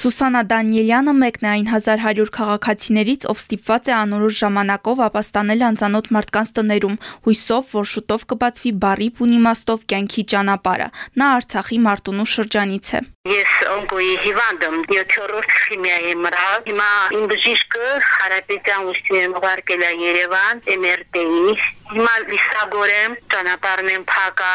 Սուսանա Դանիելյանը մեկն է այն 1100 քաղաքացիներից, ով ստիպված է անորոշ ժամանակով ապաստանել անծանոթ մարդկանց տներում, հույսով, որ շուտով կբացվի բարիփ ու իմաստով կյանքի ճանապարհը։ Նա Արցախի Մարտունու շրջանից է։ Ես օնկոյի հիվանդ եմ, 7-րդ քիմիայի մրա։ Հիմա իմ բժիշկը Խարապետյան ուստին ուղարկել է Երևան, MRT-ի։ Հիմա լիսագորեմ, ճանապարհն եմ փակա,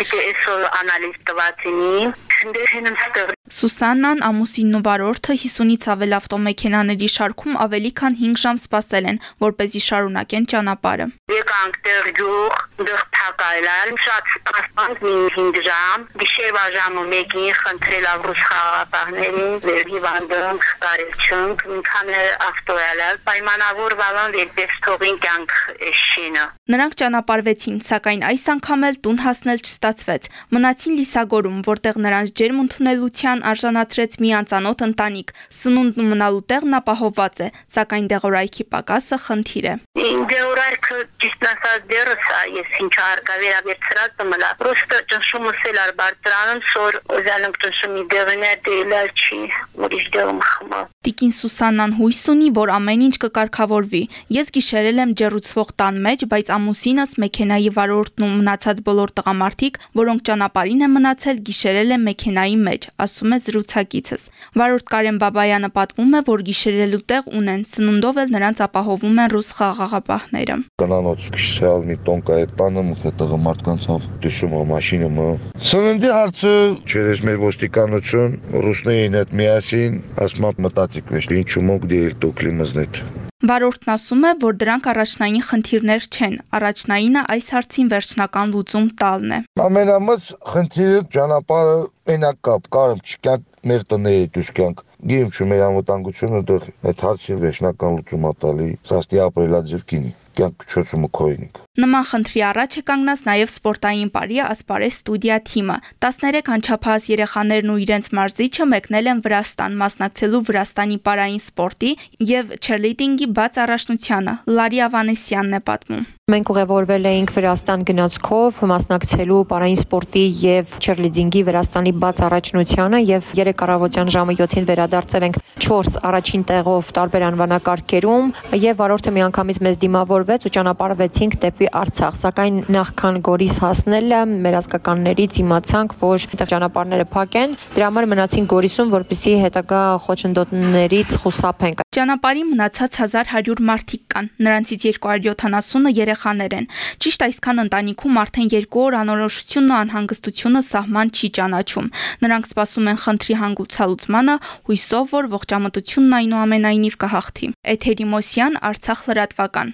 դիտե այսօր անալիզ տվացինի։ Շնդեհենն ստեղ Սուսաննան, ամուսինն ու վարորդը 50-ից ավել ավտոմեքենաների շարքում ավելի քան 5 ժամ սպասել են, որ เป զի շարունակեն ճանապարհը։ Եկանք տեղ ջուղ, դեղ փակայլալ, շատ սպասանք մի 5 ժամ, գիշերվա ժամը մեկին խնդրել ավրուս խաղապահներին, վեր հիվանդանք, կարելչունք, ինքան ավտոյալալ, պայմանավոր վալան վերպես թողին կյանք շինը։ Նրանք ճանապարհվեցին, սակայն այս անգամ էլ տուն հասնել չստացվեց։ Մնացին Լիսագորում, որտեղ նրանց ջերմ ընդունելության արժանացրեց մի անծանոթ ընտանիք։ Սնունդն ու մնալու տեղն ապահովված է, սակայն դեղորայքի պակասը խնդիր է։ Դեղորայքը ճիշտ ասած դերս է, ես ինչ արկա վերաբերցրած մլա։ Պրոստը ճնշումս էլ ար բարձրանում, սոր օզալն ճնշումի դեղն է դելալ չի, ուրիշ դեղում խմա։ Տիկին Սուսաննան հույս ունի, որ ամեն ինչ կկարգավորվի։ Ես գիշերել եմ ջերուցվող տան մեջ, բայց ամուսինս մեքենայի վարորդն ու մնացած բոլոր տղամարդիկ, որոնք ճանապարհին են մնացել, գիշերել են մեքենայի մեջ, ասում է զրուցակիցս։ Վարորդ Կարեն Բաբայանը պատմում է, որ գիշերելու տեղ ունեն, սնունդով էլ նրանց ապահովում են ռուս խաղաղապահները։ Կանանոց քիշալ մի տոնկա է տանը մուխը տղամարդկանցով դիշում ո մաշինը մը։ Սննդի հարցը չերես մեր ոստիկանություն ռուսներին հետ միասին ասմա մտածիկ վեշ ինչու մոք դիել տոկլի մզնետ Վարորդն ասում է, որ դրանք առաջնային խնդիրներ չեն։ Առաջնայինը այս հարցին վերջնական լուծում տալն է։ Ամենամեծ խնդիրը ճանապարհը մենակ կապ, կարում չկյանք մեր տների դուս կյանք։ Գիմ չէ մեր անվտանգությունը դեռ այդ հարցին վերջնական լուծում ատալի, սաստի ապրելաձև կյանք չոցումը քոյնիկ։ Նման խնդրի առաջ է կանգնած նաև սպորտային բարի ասպարես ստուդիա թիմը։ 13 անչափահաս երեխաներն ու իրենց մարզիչը մեկնել են Վրաստան, մասնակցելու Վրաստանի պարային սպորտի եւ cheerleading-ի բաց առաջնությանը։ Լարի Ավանեսյանն է պատմում։ Մենք ուղևորվել էինք Վրաստան գնացքով մասնակցելու պարային սպորտի եւ cheerleading-ի Վրաստանի բաց առաջնությանը եւ 3 առավոտյան ժամը 7-ին վերադարձել ենք 4 առաջին տեղով տարբեր անվանակարգերում եւ վարորդը միանգամից մեզ դիմավորվեց ու ճանապարհվեցինք դեպի Արցախ, սակայն նախքան Գորիս հասնելը մեր ազգականներից իմացանք, որ այդտեղ ճանապարհները փակ են, դրա համար մնացին Գորիսում, որպեսզի հետագա խոչընդոտներից խուսափենք։ Ճանապարհի մնացած 1100 մարդիկ կան, նրանցից 270-ը երեխաներ են։ Ճիշտ այսքան ընտանիքում արդեն 2 օր անորոշությունն ու անհանգստությունը սահման չի ճանաչում։ Նրանք սպասում են խնդրի հանգուցալուծմանը, հույսով, որ ողջամտությունն այնուամենայնիվ կհաղթի։ Էթերի Մոսյան, Արցախ լրատվական։